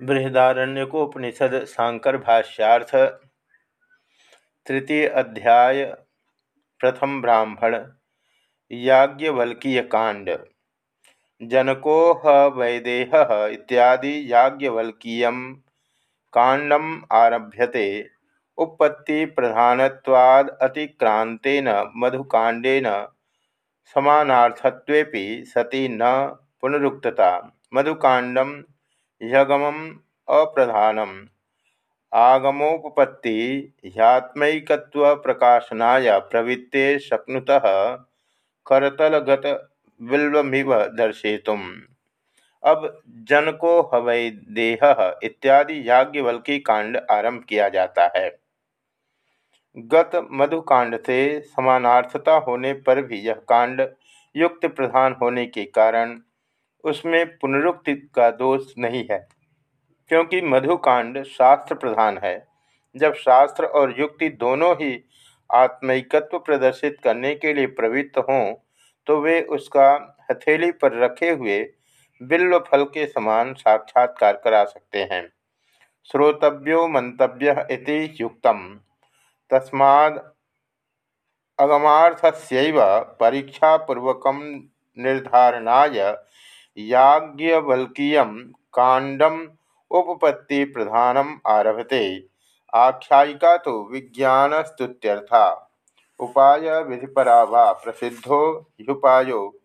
बृहदारण्यकोपनिषद शांकर भाष्यार्थ तृतीय अध्याय, प्रथम ब्राह्मण याज्ञवल्कीय कांड जनको वैदेह इत्यादि याज्ञवल्कीय कांडम आरभ्यते। उत्पत्ति प्रधानवाद अतिक्रांतेन मधुकांडेन समानार्थत्वेपि सति न पुनरुक्तता। मधुकांडम ह्यगमम अप्रधानम। आगमोपपत्ति ह्यात्मक प्रकाशनाय प्रवृत्ते शक्नुत करतलगत बिल्वमिव दर्शेतुम अब जनको हवै देह इत्यादि याज्ञवल्की कांड आरंभ किया जाता है। गत मधुकांड से समानार्थता होने पर भी यह कांड युक्त प्रधान होने के कारण उसमें पुनरुक्ति का दोष नहीं है, क्योंकि मधुकांड शास्त्र प्रधान है। जब शास्त्र और युक्ति दोनों ही आत्मिकत्व प्रदर्शित करने के लिए प्रवृत्त हों तो वे उसका हथेली पर रखे हुए बिल्व फल के समान साक्षात्कार करा सकते हैं। श्रोतव्यो मंतव्य इति युक्तम। तस्माद् अगमार्थस्यैव परीक्षापूर्वक निर्धारणाय याज्ञवल्कीय कांडम उपपत्ति प्रधानम आरभते। आख्यायिका तो विज्ञानस्तुत्यर्था। उपाय विधिपरा वा प्रसिद्धो ह्युपायो।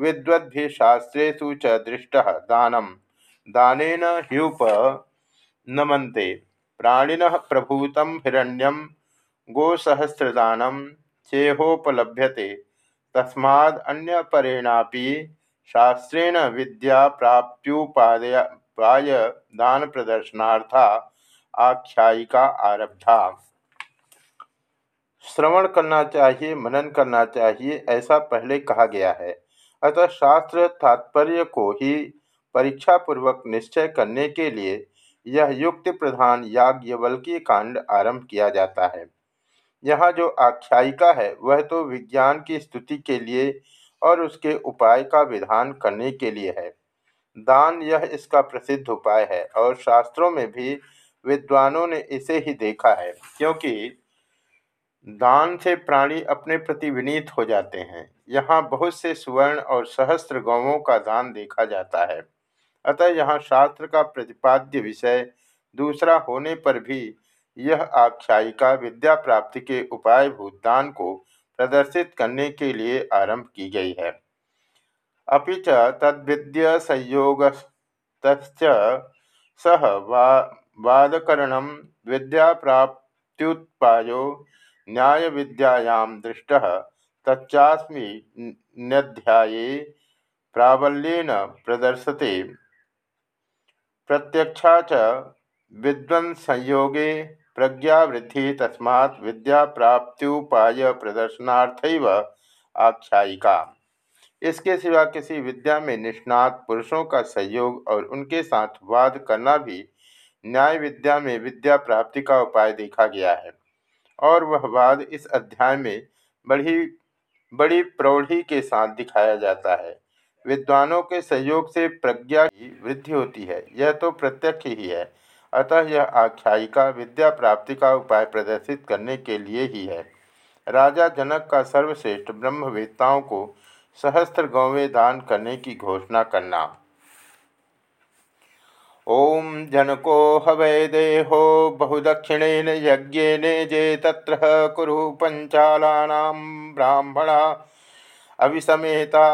विद्वद्भिशास्त्रेषु च दृष्टः दानं दानेन ह्युप नमन्ते प्राणिनः प्रभूतं हिरण्यं गोसहस्रदानं चेहोपलभ्यते। तस्माद् अन्यपरेणापि शास्त्रेण विद्या प्राप्त्युपाय दान प्रदर्शनार्था आख्यायिका आरब्धा। श्रवण करना चाहिए, मनन करना चाहिए, ऐसा पहले कहा गया है। अतः शास्त्र तात्पर्य को ही परीक्षा पूर्वक निश्चय करने के लिए यह युक्ति प्रधान याज्ञवल्की कांड आरंभ किया जाता है। यहाँ जो आख्यायिका है, वह तो विज्ञान की स्तुति के लिए और उसके उपाय का विधान करने के लिए है। दान यह इसका प्रसिद्ध उपाय है और शास्त्रों में भी विद्वानों ने इसे ही देखा है, क्योंकि दान से प्राणी अपने प्रति विनीत हो जाते हैं। यहाँ बहुत से सुवर्ण और सहस्त्र गौवों का दान देखा जाता है। अतः यहाँ शास्त्र का प्रतिपाद्य विषय दूसरा होने पर भी यह आख्यायिका विद्या प्राप्ति के उपायभूत दान को प्रदर्शित करने के लिए आरंभ की गई है। अभी च तद्विद्य संयोग सह वादकरण विद्या प्राप्त्युत्पायो न्याय विद्यायां दृष्ट तच्चास्मिन्याये प्राबल्येन प्रदर्शते। प्रत्यक्षा च विद्वंसंयोगे प्रज्ञावृद्धि तस्मा विद्या प्राप्त्युपाय प्रदर्शनार्थ आख्यायिका। इसके सिवा किसी विद्या में निष्णात पुरुषों का सहयोग और उनके साथ वाद करना भी न्याय विद्या में विद्या प्राप्ति का उपाय देखा गया है। और वह वाद इस अध्याय में बड़ी बड़ी प्रौढ़ी के साथ दिखाया जाता है। विद्वानों के सहयोग से प्रज्ञा की वृद्धि होती है। यह तो प्रत्यक्ष ही है। अतः यह आख्यायिका विद्या प्राप्ति का उपाय प्रदर्शित करने के लिए ही है। राजा जनक का सर्वश्रेष्ठ ब्रह्मवेत्ताओं को सहस्त्र गौवें दान करने की घोषणा करना। ओम जनको हवै देहो बहुदक्षिणेन यज्ञेन जे तत्र कुरु पंचालानां ब्राह्मणा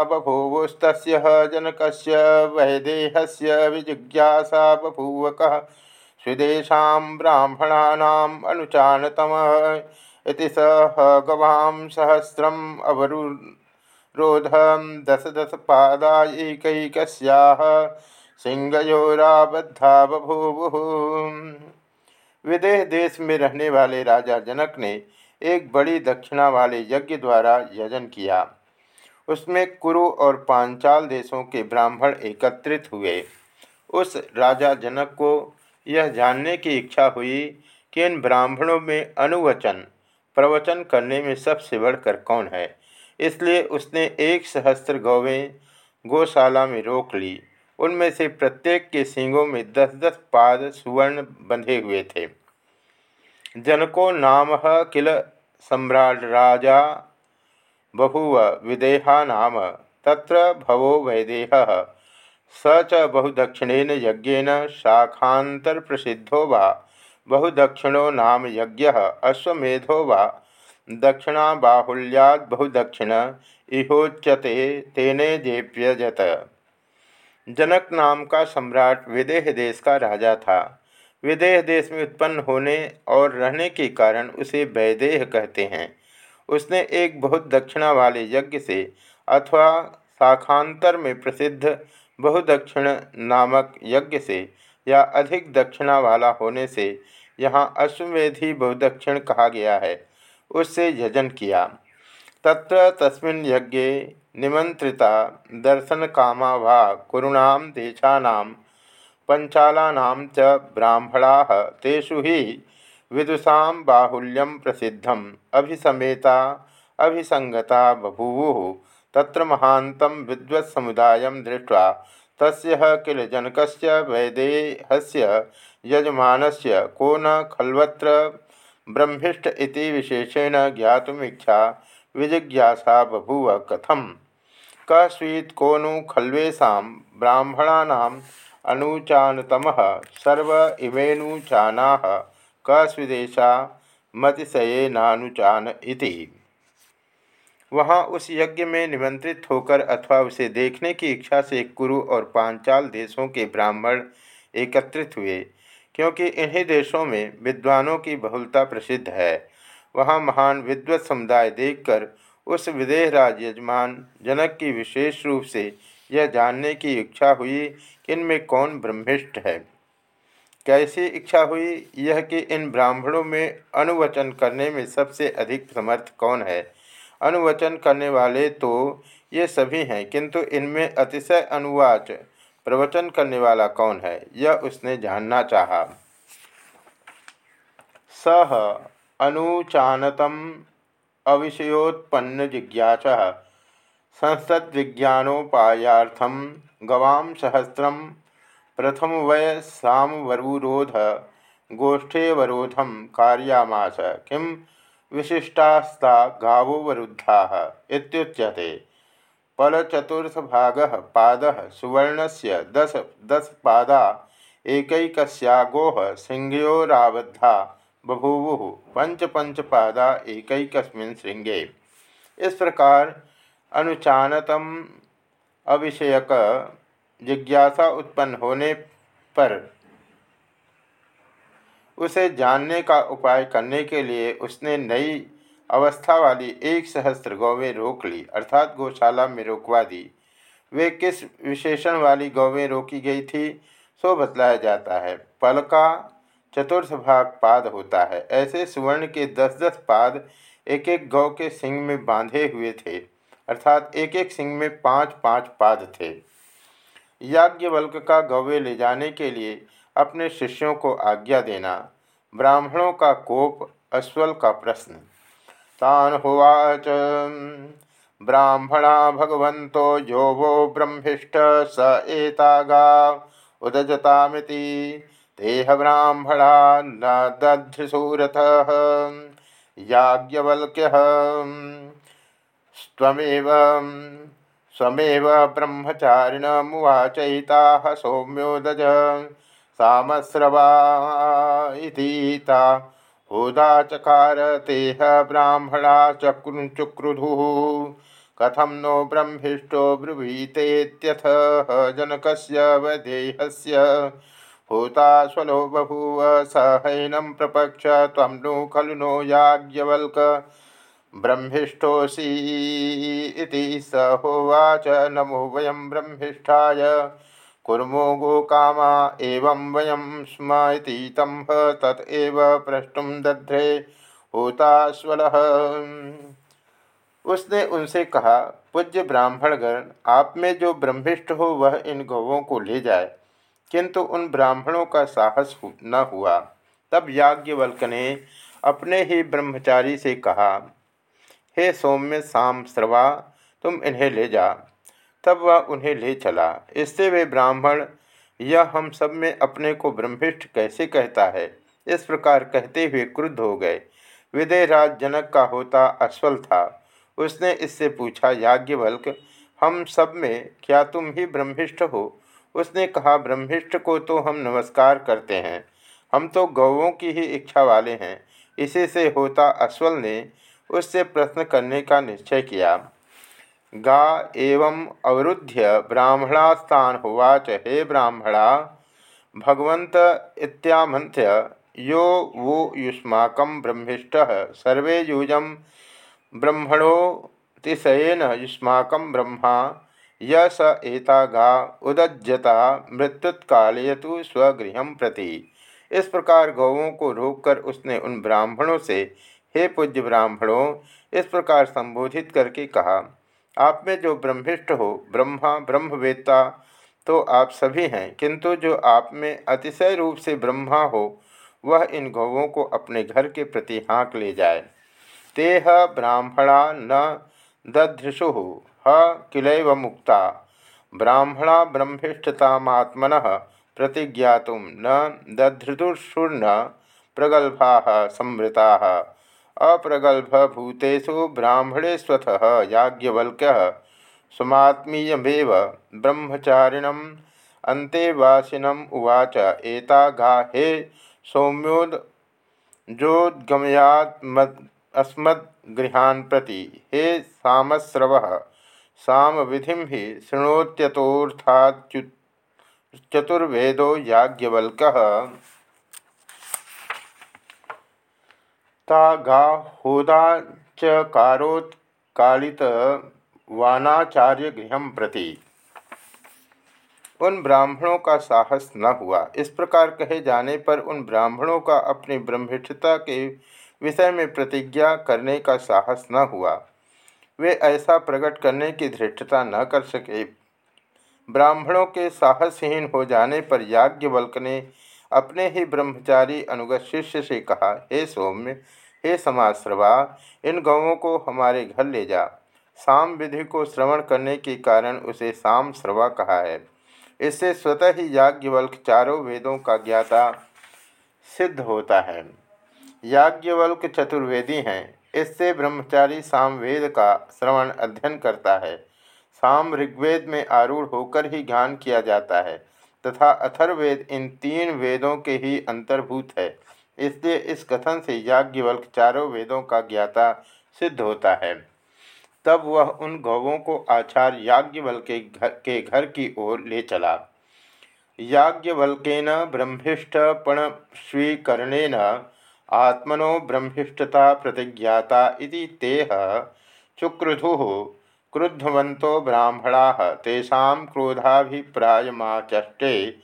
बभूवुस्त जनक वैदेहस्य विजिज्ञासा बभूवकः स्वेशा ब्राह्मणानाम् अनुचानतमः इति स गवां सहस्रम् अवरुरोध दश दश पादायैकैकस्याः सिंहयोराबद्धा बभूवुः। विदेह देश में रहने वाले राजा जनक ने एक बड़ी दक्षिणा वाले यज्ञ द्वारा यजन किया। उसमें कुरु और पांचाल देशों के ब्राह्मण एकत्रित हुए। उस राजा जनक को यह जानने की इच्छा हुई कि इन ब्राह्मणों में अनुवचन, प्रवचन करने में सबसे बढ़कर कौन है। इसलिए उसने एक सहस्त्र गौवें गौशाला में रोक ली। उनमें से प्रत्येक के सींगों में दस दस पाद सुवर्ण बंधे हुए थे। जनको नाम किल सम्राट राजा बभूव विदेहा नाम, तत्र भवो वैदेह। स च बहुदक्षिणेन यज्ञेन शाखातर प्रसिद्धो वा। बहुदक्षिणो नाम यज्ञ अश्वेधो वा। दक्षिणा बाहुल्याद बहुदक्षिण इहोच्यते तेने जेप्यजत। जनक नाम का सम्राट विदेह देश का राजा था। विदेह देश में उत्पन्न होने और रहने के कारण उसे वैदेह कहते हैं। उसने एक बहुत दक्षिणा वाले यज्ञ से अथवा शाखांतर में प्रसिद्ध बहुदक्षिण नामक यज्ञ से या अधिक दक्षिणा वाला होने से यहाँ अश्वमेधी बहुदक्षिण कहा गया है। उससे यजन किया। तत्र तस्मिन् यज्ञे निमंत्रिता, दर्शन कामा वा कुरुणाम देशानाम पंचालानाम च ब्राह्मणा तेषु ही विदुषा बाहुल्यम प्रसिद्धम। अभिसमेता, अभिसंगता बभूवु तत्र महान्तं विद्वत्समुदायं दृष्ट्वा तस्य किल जनकस्य वैदेहस्य यजमानस्य को न खल्वत्र ब्रह्मिष्ठ इति विशेषेण ज्ञातुमीक्षा विजिज्ञासा बभूव कथम। क को नु खल्वेशा ब्राह्मणानाम् अनुचानतम सर्व इमेनुचाना क वहाँ उस यज्ञ में निमंत्रित होकर अथवा उसे देखने की इच्छा से कुरु और पांचाल देशों के ब्राह्मण एकत्रित हुए, क्योंकि इन्हीं देशों में विद्वानों की बहुलता प्रसिद्ध है। वहाँ महान विद्वत समुदाय देखकर उस विदेहराज यजमान जनक की विशेष रूप से यह जानने की इच्छा हुई कि इनमें कौन ब्रह्मिष्ट है। कैसी इच्छा हुई यह कि इन ब्राह्मणों में अनुवचन करने में सबसे अधिक समर्थ कौन है? अनुवचन करने वाले तो ये सभी हैं, किंतु इनमें अतिशय अनुवाच प्रवचन करने वाला कौन है, यह उसने जानना चाहा। सह अनुचानतम अविषयोत्पन्न जिज्ञास संसद्विज्ञानोपायाथम गवाम सहस्रम प्रथम वय सामवरोध गोष्ठेवरोधम कार्यामास। किम? विशिष्टास्ता गावोवरुद्धा इत्युच्यते। पलचतुर्थभाग पाद सुवर्ण से दस दस पादा एकैकस्या गोह सिंहयोराबद्धा बभूवु पंच पंच पादा एक श्रृंगे इस प्रकार अनुचानतम अविषयक जिज्ञासा उत्पन्न होने पर उसे जानने का उपाय करने के लिए उसने नई अवस्था वाली एक सहस्त्र गौवें रोक ली, अर्थात गौशाला में रोकवा दी। वे किस विशेषण वाली गौवें रोकी गई थी, सो बतलाया जाता है। पल का चतुर्थ भाग पाद होता है। ऐसे सुवर्ण के दस दस पाद एक एक गौ के सिंह में बांधे हुए थे, अर्थात एक एक सिंह में पाँच पाँच पाद थे। याज्ञवल्क का गौवे ले जाने के लिए अपने शिष्यों को आज्ञा देना, ब्राह्मणों का कोप अश्वल का प्रश्न। तान होवाच। ब्राह्मणा भगवंतो यो वो ब्रह्मिष्ठ स एता गा उदजतामिति। तेह ब्राह्मणा न दध्रिसूरथ याज्ञवल्क्य। स्वमेव स्वमेव ब्रह्मचारिणमुवाचयिता सौम्योदज। सामस्रवा इतीता होदा चकार तेह ब्राह्मणा चक्रु चुक्रुधु। कथम नो ब्रह्मिष्टो ब्रुवीतेत्यथ जनकस्य वदेहस्य। भूताश्वलो बभूव सहैनम प्रपक्ष तम नु खलु नो याज्ञवल्क। ब्रह्मिष्ठोऽसि स होवाच नमो वयं ब्रह्मिष्ठाय। कुर्मो गोकामा एवं वयं स्म इति तं ततएव प्रष्टुं दध्रे होताश्वलः। उसने उनसे कहा, पूज्य ब्राह्मणगण, आप में जो ब्रह्मिष्ट हो, वह इन गौवों को ले जाए। किंतु उन ब्राह्मणों का साहस न हुआ। तब याज्ञवल्क ने अपने ही ब्रह्मचारी से कहा, हे सौम्य साम श्रवा तुम इन्हें ले जा। तब वह उन्हें ले चला। इससे वे ब्राह्मण, यह हम सब में अपने को ब्रह्मिष्ठ कैसे कहता है? इस प्रकार कहते हुए क्रुद्ध हो गए। विदयराज जनक का होता अश्वल था। उसने इससे पूछा, याज्ञवल्क, हम सब में क्या तुम ही ब्रह्मिष्ठ हो? उसने कहा ब्रह्मिष्ठ को तो हम नमस्कार करते हैं। हम तो गौवों की ही इच्छा वाले हैं। इसी से होता अश्वल ने उससे प्रश्न करने का निश्चय किया। गा एवं अवरुद्ध्य ब्राह्मणास्तान होवाच हे ब्राह्मणा भगवंत इत्यामंथ्य यो वो युष्माक ब्रह्मिष्ट सर्वे यूज़ ब्रह्मणोतिशयन युष्माक ब्रह्मा, य स एता गा उदज्जता मृत्युत्कालयतु स्वगृह प्रति। इस प्रकार गौवों को रोककर उसने उन ब्राह्मणों से, हे पूज्य ब्राह्मणों, इस प्रकार संबोधित करके कहा आप में जो ब्रह्मिष्ट हो, ब्रह्मा, ब्रह्मवेत्ता तो आप सभी हैं। किंतु जो आप में अतिशय रूप से ब्रह्मा हो, वह इन गौवों को अपने घर के प्रति हाँक ले जाए। तेह ब्राह्मणा न दधृषु, ह किलैव मुक्ता। ब्राह्मणा ब्रह्मिष्ठतात्मन प्रतिज्ञात न दधृतुषुर्न प्रगल्भा संवृता अप्रगल्भूतेषु ब्राह्मणेष्वथ याज्ञवल्क्य। सुमात्मीयमेव ब्रह्मचारिणम् अन्तेवासिनम् उवाच एता गा हे सौम्योदोद्गमयात्मस्मद्गृहान् प्रति हे सामस्रवः, सामविधिं हि शृणोत्यतोऽर्थाच्युतुर्वेदो याज्ञवल्क्यः। तागाहोदाचकारोत्कालित वानाचार्य गृह प्रति। उन ब्राह्मणों का साहस न हुआ। इस प्रकार कहे जाने पर उन ब्राह्मणों का अपनी ब्रह्मिष्ठता के विषय में प्रतिज्ञा करने का साहस न हुआ। वे ऐसा प्रकट करने की धृष्टता न कर सके। ब्राह्मणों के साहसहीन हो जाने पर याज्ञवल्क ने अपने ही ब्रह्मचारी अनुगत शिष्य से कहा, हे सौम्य, हे समाश्रवा इन गौों को हमारे घर ले जा। साम विधि को श्रवण करने के कारण उसे साम श्रवा कहा है। इससे स्वतः ही याज्ञवल्क चारों वेदों का ज्ञाता सिद्ध होता है। याज्ञवल्क चतुर्वेदी हैं। इससे ब्रह्मचारी सामवेद का श्रवण अध्ययन करता है। साम ऋग्वेद में आरूढ़ होकर ही ज्ञान किया जाता है। तथा अथर्वेद इन तीन वेदों के ही अंतर्भूत है। इसलिए इस कथन से याज्ञवल्क चारों वेदों का ज्ञाता सिद्ध होता है। तब वह उन गौवों को आचार्य याज्ञवल के घर के घर की ओर ले चला। याज्ञवल्केन ब्रह्मिष्ठपण स्वीकरणेन आत्मनो ब्रह्मिष्ठता प्रतिज्ञाता इति तेह चुक्रुधु क्रुद्धवन्तो ब्राह्मणाः, तेषां क्रोधाभिप्रायमाचष्टे।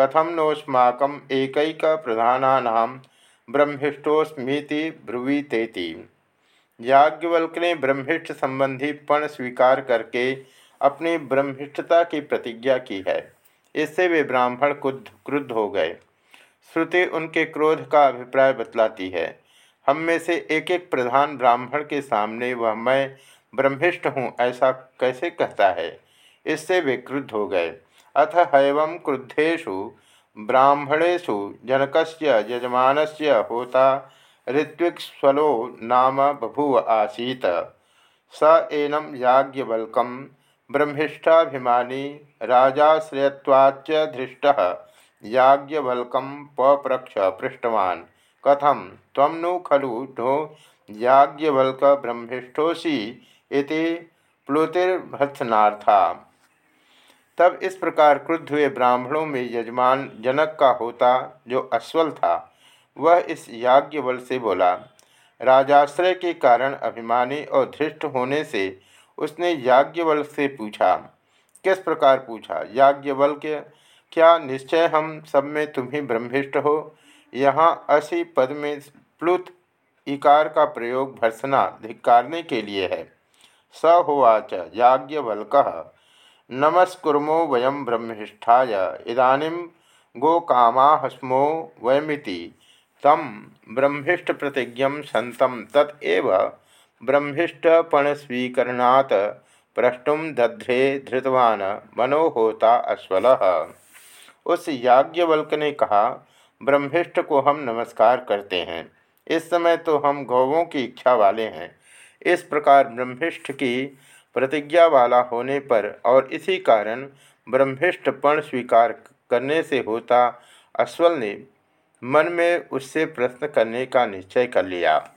कथम नोस्माकम् एकैकप्रधानानां ब्रह्मिष्ठोस्मीति ब्रुवीतेति। याज्ञवल्क ने ब्रह्मिष्ट संबंधी पण स्वीकार करके अपनी ब्रह्मिष्टता की प्रतिज्ञा की है। इससे वे ब्राह्मण क्रुद्ध क्रुद्ध हो गए। श्रुति उनके क्रोध का अभिप्राय बतलाती है। हम में से एक एक प्रधान ब्राह्मण के सामने वह मैं ब्रह्मिष्ठ हूँ, ऐसा कैसे कहता है? इससे वे क्रुद्ध हो गए। अथ हैव क्रुद्धेशु ब्राह्मणेशु जनक यजमान होता ऋत्विक्स्वलो नाम बभूव आसीत। स एनम याज्ञवल्क ब्रह्मिष्ठाभिमानी राजाश्रयवाच्च धृष्ट। याज्ञवल्क पप्रक्ष पृष्ठवान् कथम तम नु खलु ढो याज्ञवल्क ब्रह्मिष्ठोसी इति प्लुतिर्भत्सनार्था तब इस प्रकार क्रुद्ध हुए ब्राह्मणों में यजमान जनक का होता, जो अश्वल था, वह इस याज्ञवल से बोला, राजाश्रय के कारण अभिमानी और धृष्ट होने से उसने याज्ञवल से पूछा, किस प्रकार पूछा, याज्ञवल के, क्या निश्चय हम सब में तुम्हें ब्रह्मिष्ट हो? यहाँ असी पद में प्लुत इकार का प्रयोग भर्सना, धिक्कारने के लिए है। स होवाच याज्ञवल्क। नमस्कुर्मो वयम ब्रह्मिष्ठाय इदानीं गोकामा स्मो वयमिति। तम ब्रह्मिष्ठ प्रतिज्ञ सतम तत्व ब्रह्मिष्ठपणस्वीकरणात् प्रष्टुम दध्रे धृतवान मनोहोता अश्वल उस याज्ञवल्क ने कहा ब्रह्मिष्ठ को हम नमस्कार करते हैं। इस समय तो हम गौवों की इच्छा वाले हैं। इस प्रकार ब्रह्मिष्ठ की प्रतिज्ञा वाला होने पर और इसी कारण ब्रह्मिष्ठपण स्वीकार करने से होता अश्वल ने मन में उससे प्रश्न करने का निश्चय कर लिया।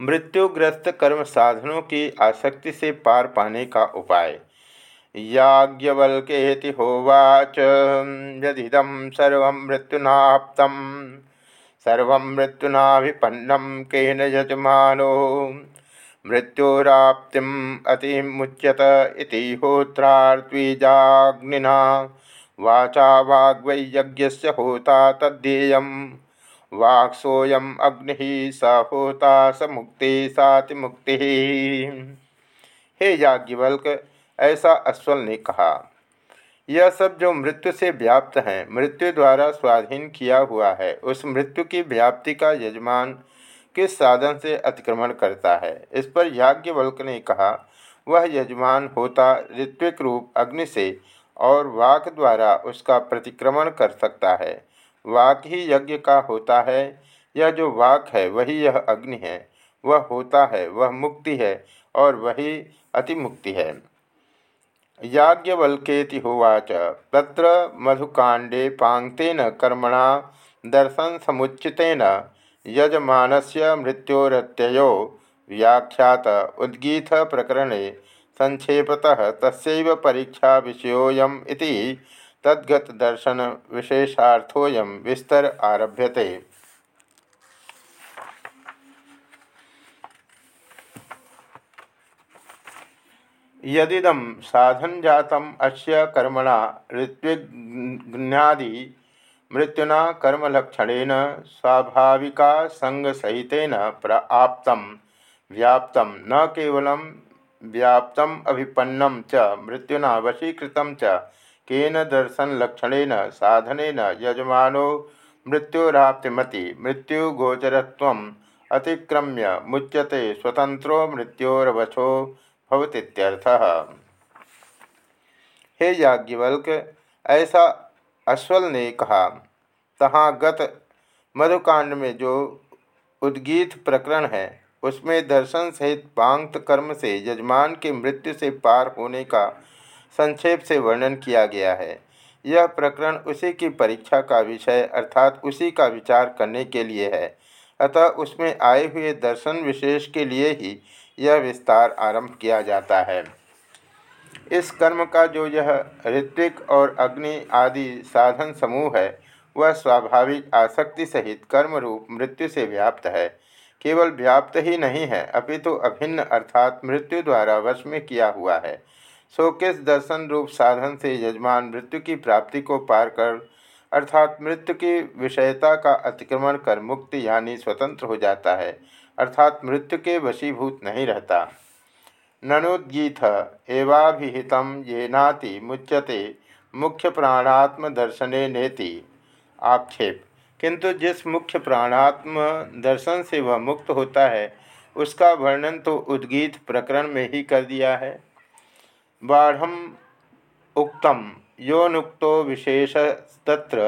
मृत्युग्रस्त कर्म साधनों की आसक्ति से पार पाने का उपाय। याज्ञवल्केति होवाच। यदिदम सर्व मृत्युनाप्त सर्व मृत्युनाभिपन्नम केन यजमानो। मृत्योराप्तिम अतिमुच्यत इति होत्रार्त्वीजाग्निना वाचा वाग्वै यज्ञस्य होता तद्ध्येय वाक्सोयम अग्नि स होता स मुक्ति साति मुक्ति। हे याज्ञवल्क, ऐसा अश्वल ने कहा। यह सब जो मृत्यु से व्याप्त हैं, मृत्यु द्वारा स्वाधीन किया हुआ है, उस मृत्यु की व्याप्ति का यजमान किस साधन से अतिक्रमण करता है? इस पर याज्ञवल्क ने कहा, वह यजमान होता ऋत्विक रूप अग्नि से और वाक द्वारा उसका प्रतिक्रमण कर सकता है। वाक ही यज्ञ का होता है, यह जो वाक है, वही यह अग्नि है। वह होता है, वह मुक्ति है और वही अतिमुक्ति है। याज्ञवल्केति होवाच तत्र मधुकांडे पांगतेन कर्मणा दर्शन समुचितेन यजमानस्य मृत्योरत्ययो व्याख्यात उद्गीत प्रकरणे संक्षेपतः तस्यैव परीक्षा विषयोऽयम् इति विशेषार्थोऽयं विस्तर आरभ्यते। यदिदम साधन जातम अस्य कर्मणा ऋत्विज्ञादि मृत्युना कर्मलक्षणेन स्वाभाविका संगसहितेन प्राप्त व्याप्त न केवल व्याप्त अभिपन्नम च मृत्युना वशीकृत च केन दर्शनलक्षणेन साधनेन यजमानो मृत्योराप्तिमति मृत्युगोचरत्वम् अतिक्रम्य मुच्यते स्वतंत्रो मृत्योरवशो भवतीत्यर्थः। हे याज्ञवल्क, ऐसा अश्वल ने कहा तहाँ गत मधुकांड में जो उद्गीत प्रकरण है, उसमें दर्शन सहित पांक्त कर्म से यजमान के मृत्यु से पार होने का संक्षेप से वर्णन किया गया है। यह प्रकरण उसी की परीक्षा का विषय अर्थात उसी का विचार करने के लिए है। अतः उसमें आए हुए दर्शन विशेष के लिए ही यह विस्तार आरंभ किया जाता है। इस कर्म का जो यह ऋत्विक और अग्नि आदि साधन समूह है, वह स्वाभाविक आसक्ति सहित कर्म रूप मृत्यु से व्याप्त है। केवल व्याप्त ही नहीं है, अपितु तो अभिन्न अर्थात मृत्यु द्वारा वश में किया हुआ है। सो किस दर्शन रूप साधन से यजमान मृत्यु की प्राप्ति को पार कर, अर्थात मृत्यु की विषयता का अतिक्रमण कर मुक्ति यानी स्वतंत्र हो जाता है। अर्थात मृत्यु के वशीभूत नहीं रहता। ननुद्गीत एवाभिहित येनाति मुच्यते मुख्य प्राणात्म दर्शने नेति। आक्षेप, किंतु जिस मुख्य प्राणात्म दर्शन से वह मुक्त होता है, उसका वर्णन तो उद्गीत प्रकरण में ही कर दिया है। बाढ़ उक्तम, योनुक्तो विशेष तत्र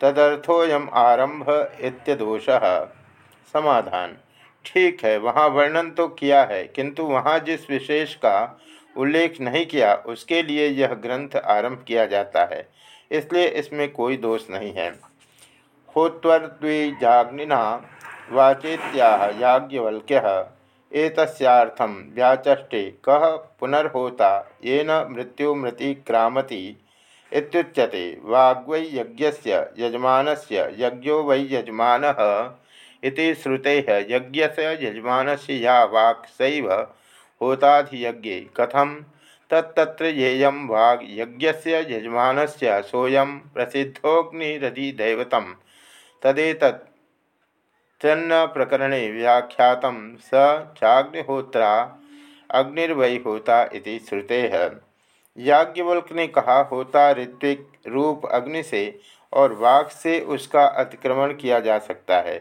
तदर्थोयम आरंभ इत्यदोष। समाधान ठीक है, वहाँ वर्णन तो किया है, किंतु वहाँ जिस विशेष का उल्लेख नहीं किया, उसके लिए यह ग्रंथ आरंभ किया जाता है, इसलिए इसमें कोई दोष नहीं है। होत्वर्द्विजाग्निना वाचेत्या याज्ञवल्क्य एतस्यार्थम व्याचष्टे कह पुनर्होता, येन मृत्युमृतिक्रामति इत्युच्यते, वाग्वै यज्ञस्य यजमानस्य यज्ञो वै यजमानः इति श्रुते यज्ञ से यजमान से या वाक् सैव होताधियज्ञे। कथम तत्त्र येय वाग यज्ञ से यजमान से सोयम प्रसिद्धोग्निरधिदैवत तदेत चन्न प्रकरणे व्याख्यात स चाग्निहोत्रा अग्निर्वय होता इति श्रुते। है याज्ञवल्क ने कहा, होता ऋत्विक रूप अग्नि से और वाक से उसका अतिक्रमण किया जा सकता है।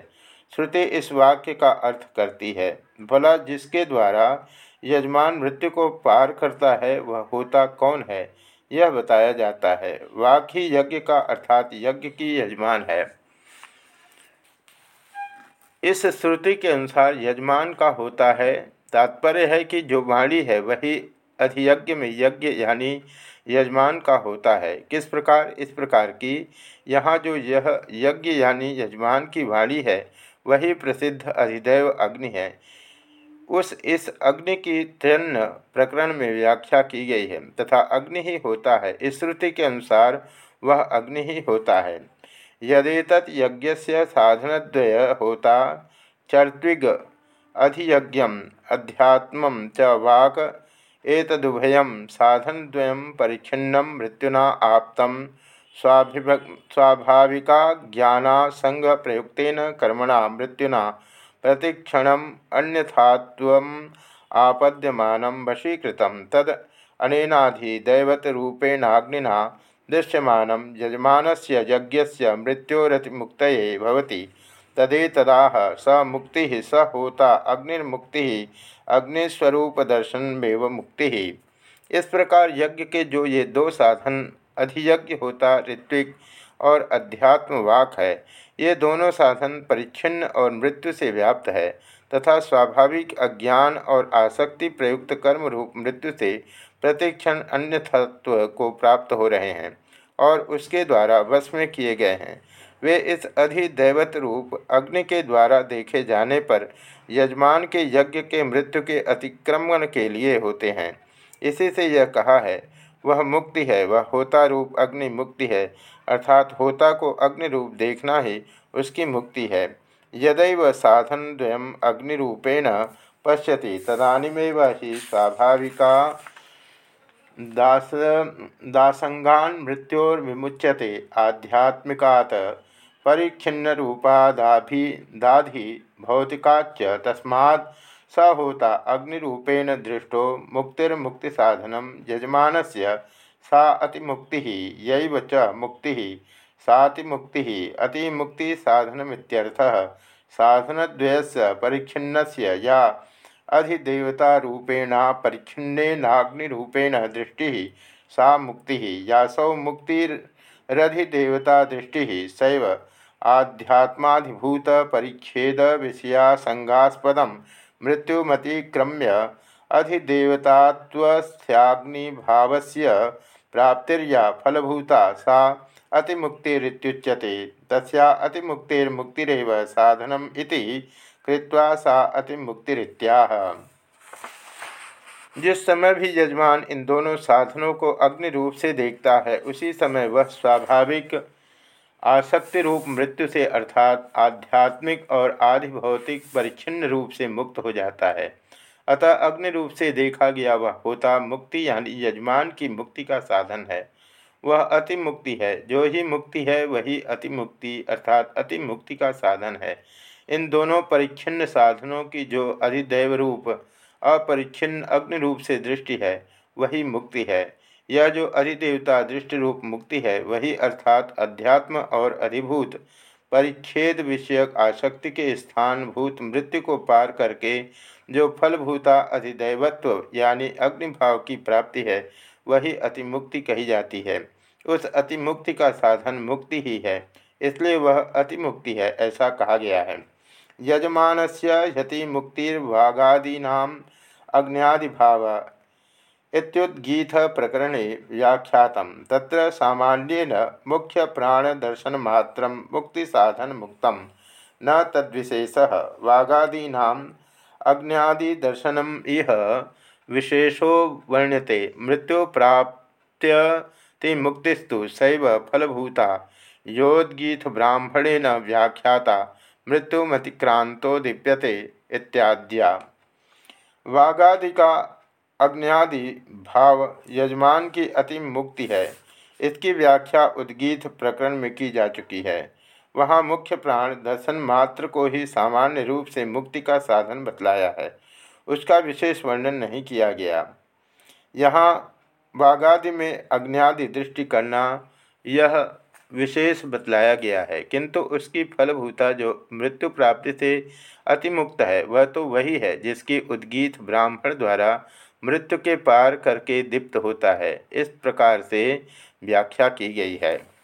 श्रुति इस वाक्य का अर्थ करती है। भला जिसके द्वारा यजमान मृत्यु को पार करता है, वह होता कौन है? यह बताया जाता है। वाक ही यज्ञ का अर्थात यज्ञ की यजमान है। इस श्रुति के अनुसार यजमान का होता है। तात्पर्य है कि जो वाणी है, वही अधियज्ञ में यज्ञ यानी यजमान का होता है। किस प्रकार? इस प्रकार की यहाँ जो यह यज्ञ यानी यजमान की वाणी है वही प्रसिद्ध अधिदैव अग्नि है। उस इस अग्नि की तन्न प्रकरण में व्याख्या की गई है, तथा अग्नि ही होता है। इस श्रुति के अनुसार वह अग्नि ही होता है। यदेत यज्ञ से साधनद्वय होता चर्त्विग अधियज्ञ, अध्यात्म च वाक एतदुभयं, साधनद्वयं परिच्छिन्नं, मृत्युना आप्तं स्वाभाविका ज्ञानासंगप्रयुक्तेन कर्मणा मृत्युना प्रतिक्षण अन्यथात्वम् आपद्यमानं वशीकृतं तद अनेनाधिदैवतरूपेणाग्निना दृश्यमानं यजमानस्य यज्ञस्य मृत्योरतिमुक्तये भवति। तदेतदाह स मुक्ति स होता अग्निर्मुक्ति अग्निस्वरूप दर्शन मुक्ति। इस प्रकार यज्ञ के जो ये दो साधन अधियज्ञ होता ऋत्विक और अध्यात्म वाक है। ये दोनों साधन परिच्छिन्न और मृत्यु से व्याप्त है तथा स्वाभाविक अज्ञान और आसक्ति प्रयुक्त कर्म रूप मृत्यु से प्रतिक्षण अन्य तत्व को प्राप्त हो रहे हैं और उसके द्वारा वश में किए गए हैं। वे इस अधिदैवत रूप अग्नि के द्वारा देखे जाने पर यजमान के यज्ञ के मृत्यु के अतिक्रमण के लिए होते हैं। इसी से यह कहा है वह मुक्ति है, वह होता रूप अग्नि मुक्ति है, अर्थात होता को अग्नि रूप देखना ही उसकी मुक्ति है। यदैव साधन द्वयम अग्निरूपेण पश्यति, तदानीमेव ही स्वाभाविका दास, दासंगान मृत्योर्विमुच्यते, आध्यात्मिकात परिच्छिन्न रूपादाभि दाधि भौतिकाच तस्मात् स होता अग्निरूपेण दृष्टो मुक्तिर्मुक्ति साधन यजमान से अतिमुक्ति, यैव च मुक्ति। सातिमुक्ति साधनमित्यर्थः साधनद्वयस्य परिच्छिन्नस्य या अधिदेवतारूपेण परिच्छिन्नेनाग्निरूपेण दृष्टि, सा मुक्ति। यासौ सैव आध्यात्माधिभूत परिच्छेद विषयासंगास्पद मृत्युमतिक्रम्य अधिदेवतात्वस्याग्निभाव प्राप्तिर्या फलभूता सा अतिमुक्तिरुच्यते तस्या अतिमुक्तिर्मुक्तिरव साधनम कृत्वा सा अतिमुक्तिरित्याह। जिस समय भी यजमान इन दोनों साधनों को अग्नि रूप से देखता है, उसी समय वह स्वाभाविक आसक्ति रूप मृत्यु से अर्थात आध्यात्मिक और आधि भौतिक परिच्छिन्न रूप से मुक्त हो जाता है। अतः अग्नि रूप से देखा गया वह होता मुक्ति यानी यजमान की मुक्ति का साधन है। वह अति मुक्ति है, जो ही मुक्ति है वही अति मुक्ति अर्थात अति मुक्ति का साधन है। इन दोनों परिच्छिन्न साधनों की जो अधिदैव रूप, अपरिच्छिन्न अग्नि रूप से दृष्टि है, वही मुक्ति है। यह जो अधिदेवता दृष्टि रूप मुक्ति है, वही अर्थात अध्यात्म और अधिभूत परिच्छेद विषयक आसक्ति के स्थान भूत मृत्यु को पार करके जो फलभूता अधिदैवत्व यानी अग्निभाव की प्राप्ति है, वही अतिमुक्ति कही जाती है। उस अतिमुक्ति का साधन मुक्ति ही है, इसलिए वह अतिमुक्ति है, ऐसा कहा गया है। यजमान से यति मुक्तिर्वागादीना अग्नियादिभाव इत्युद्गीत प्रकरणे व्याख्यात तत्र सामान्येन साधन मुक्त न तद्विशेष। वागादीना अग्नियादिदर्शनम इह विशेषो वर्ण्यते। मुक्तिस्तु सैव फलभूता। योद्गीत ब्राह्मणेन व्याख्याता। मृत्युमतिक्रांतो दीप्यते इत्याद्या। वागादि अग्नियादि भाव यजमान की अति मुक्ति है। इसकी व्याख्या उद्गीत प्रकरण में की जा चुकी है। वहाँ मुख्य प्राण दर्शन मात्र को ही सामान्य रूप से मुक्ति का साधन बतलाया है। उसका विशेष वर्णन नहीं किया गया। यहाँ वागादि में अग्नियादि दृष्टि करना यह विशेष बतलाया गया है। किंतु उसकी फलभूता जो मृत्यु प्राप्ति से अतिमुक्त है, वह तो वही है जिसकी उद्गीत ब्राह्मण द्वारा मृत्यु के पार करके दीप्त होता है। इस प्रकार से व्याख्या की गई है।